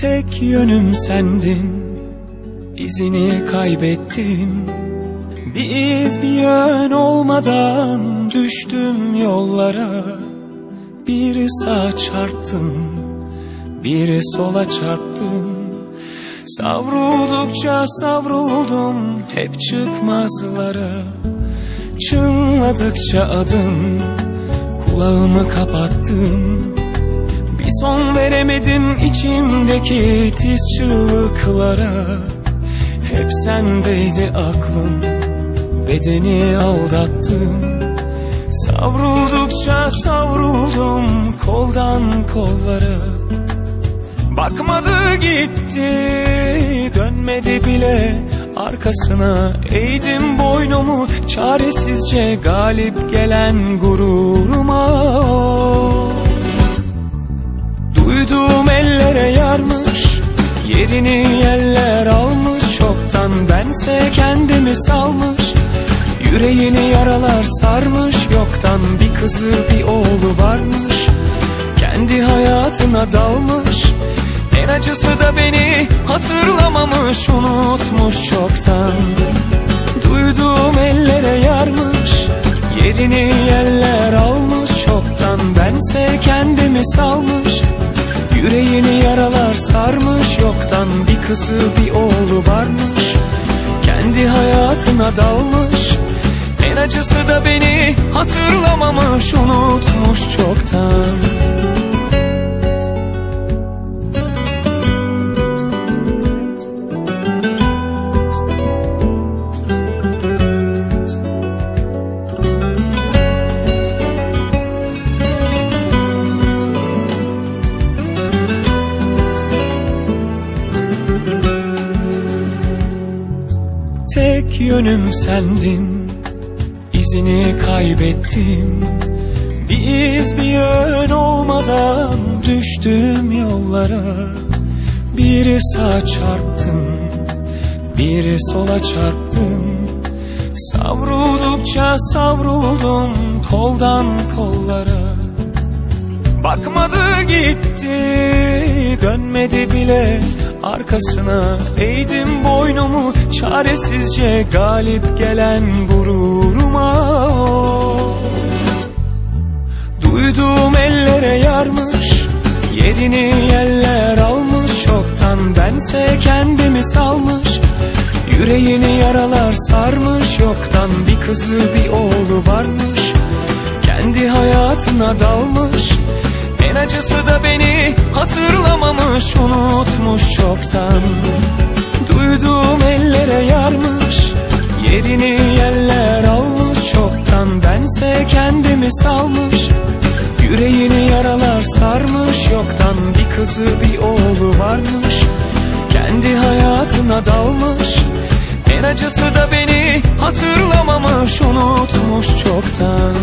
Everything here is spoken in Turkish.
Tek yönüm sendin. İzini kaybettim Bir iz bir yön olmadan düştüm yollara. Bir sağa çarptım bir sola çarptım. Savruldukça savruldum hep çıkmazlara. Çınladıkça adım kulağımı kapattım son veremedim içimdeki tiz çığlıklara. Hep sendeydi aklım bedeni aldattım Savruldukça savruldum koldan kollara. Bakmadı gitti dönmedi bile. Arkasına Eğdim boynumu çaresizce galip gelen gururuma Duyduğum ellere yarmış yerini yeller almış. Çoktan bense kendimi salmış Yüreğini yaralar sarmış. Yoktan bir kızı bir oğlu varmış Kendi hayatına dalmış. En acısı da beni hatırlamamış Unutmuş çoktan. Duyduğum ellere yarmış Yerini yerler almış. Çoktan bense kendimi salmış Yüreğini yaralar sarmış Yoktan bir kızı bir oğlu varmış. Kendi hayatına dalmış. En acısı da beni hatırlamamış Unutmuş çoktan Yönüm sendin izini kaybettim. Bir iz bir yön olmadan düştüm yollara. Bir sağa çarptım bir sola çarptım. Savruldukça savruldum koldan kollara. Bakmadı gitti dönmedi bile arkasına. Eğdim boynumu çaresizce galip gelen gururuma. Duyduğum ellere yarmış yerini yeller almış. Çoktan bense kendimi salmış Yüreğini yaralar sarmış. Yoktan bir kızı bir oğlu varmış Kendi hayatına dalmış En acısı da beni hatırlamamış Unutmuş çoktan. Duyduğum ellere yarmış Yerini yerler almış Çoktan. Bense kendimi salmış Yüreğini yaralar sarmış Yoktan bir kızı bir oğlu varmış Kendi hayatına dalmış. En acısı da beni hatırlamamış Unutmuş çoktan